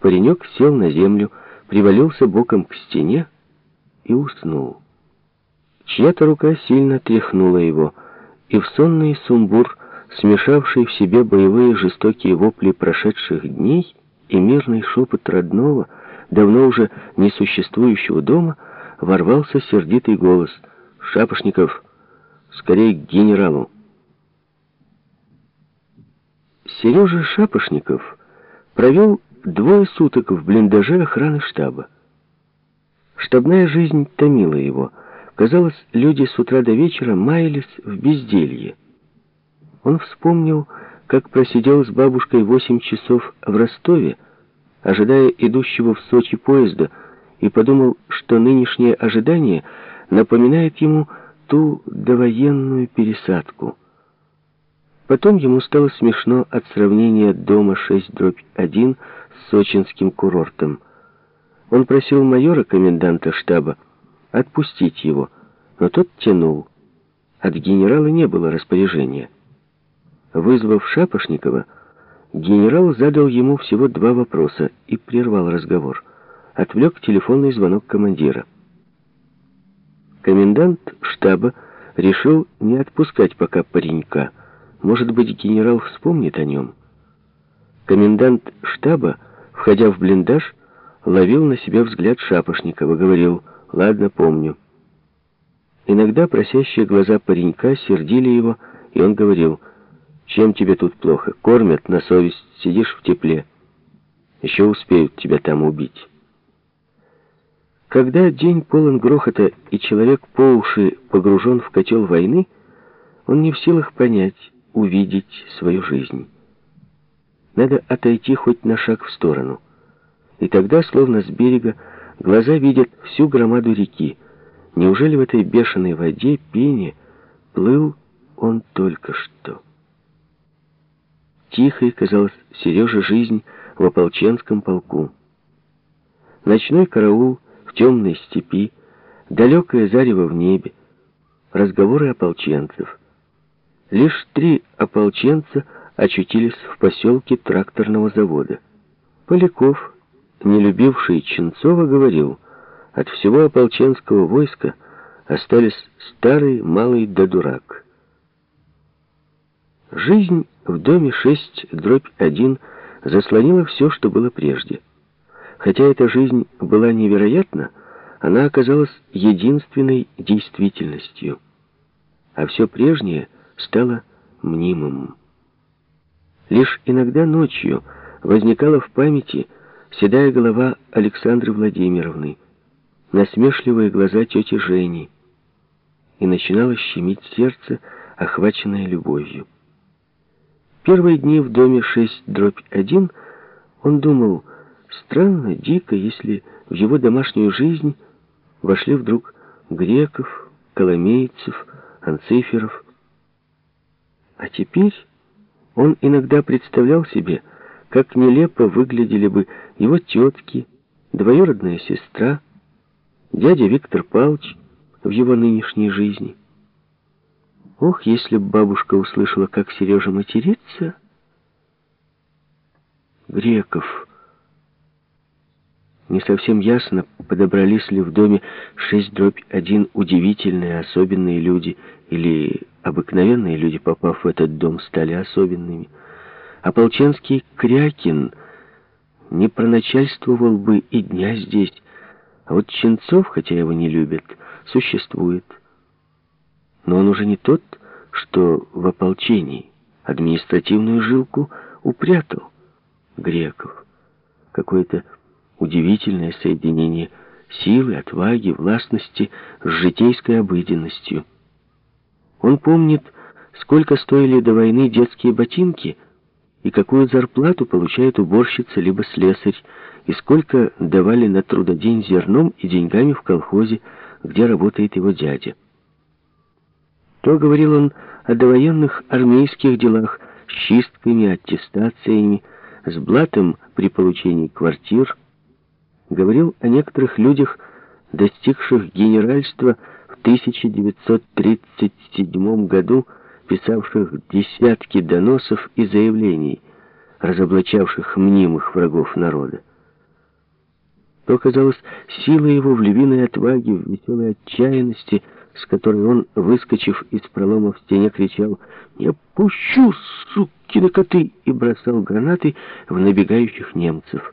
Паренек сел на землю, привалился боком к стене и уснул. Чья-то рука сильно тряхнула его, и в сонный сумбур, смешавший в себе боевые жестокие вопли прошедших дней и мирный шепот родного, давно уже несуществующего дома, ворвался сердитый голос «Шапошников, скорее к генералу!» Сережа Шапошников провел двое суток в блиндаже охраны штаба. Штабная жизнь томила его. Казалось, люди с утра до вечера маялись в безделье. Он вспомнил, как просидел с бабушкой восемь часов в Ростове, ожидая идущего в Сочи поезда, и подумал, что нынешнее ожидание напоминает ему ту довоенную пересадку. Потом ему стало смешно от сравнения дома 6-1 с сочинским курортом. Он просил майора, коменданта штаба, отпустить его, но тот тянул. От генерала не было распоряжения. Вызвав Шапошникова, генерал задал ему всего два вопроса и прервал разговор. Отвлек телефонный звонок командира. Комендант штаба решил не отпускать пока паренька, может быть, генерал вспомнит о нем. Комендант штаба, входя в блиндаж, ловил на себя взгляд Шапошникова, говорил «Ладно, помню». Иногда просящие глаза паренька сердили его, и он говорил «Чем тебе тут плохо? Кормят на совесть, сидишь в тепле. Еще успеют тебя там убить». Когда день полон грохота, и человек по уши погружен в котел войны, он не в силах понять, увидеть свою жизнь. Надо отойти хоть на шаг в сторону. И тогда, словно с берега, глаза видят всю громаду реки. Неужели в этой бешеной воде, пене, плыл он только что? Тихой казалась Сереже жизнь в ополченском полку. Ночной караул в темной степи, далекое зарево в небе, разговоры ополченцев — Лишь три ополченца очутились в поселке тракторного завода. Поляков, не любивший Ченцова, говорил, от всего ополченского войска остались старый, малый да дурак. Жизнь в доме 6, дробь 1 заслонила все, что было прежде. Хотя эта жизнь была невероятна, она оказалась единственной действительностью. А все прежнее — стало мнимым. Лишь иногда ночью возникала в памяти седая голова Александры Владимировны, насмешливые глаза тети Жени, и начинало щемить сердце, охваченное любовью. Первые дни в доме 6 дробь 1 он думал, странно, дико, если в его домашнюю жизнь вошли вдруг греков, коломейцев, анциферов, а теперь он иногда представлял себе, как нелепо выглядели бы его тетки, двоюродная сестра, дядя Виктор Павлович в его нынешней жизни. Ох, если бы бабушка услышала, как Сережа матерится... Греков. Не совсем ясно, подобрались ли в доме 6 дробь 1 удивительные, особенные люди или Обыкновенные люди, попав в этот дом, стали особенными. Ополченский Крякин не проначальствовал бы и дня здесь, а вот Ченцов, хотя его не любят, существует. Но он уже не тот, что в ополчении. Административную жилку упрятал Греков. Какое-то удивительное соединение силы, отваги, властности с житейской обыденностью — он помнит, сколько стоили до войны детские ботинки и какую зарплату получает уборщица либо слесарь, и сколько давали на трудодень зерном и деньгами в колхозе, где работает его дядя. То говорил он о довоенных армейских делах с чистками, аттестациями, с блатом при получении квартир, говорил о некоторых людях, достигших генеральства, 1937 году писавших десятки доносов и заявлений, разоблачавших мнимых врагов народа. то оказалось сила его в львиной отваге, в веселой отчаянности, с которой он, выскочив из пролома в стене, кричал «Не пущу, сукины коты!» и бросал гранаты в набегающих немцев.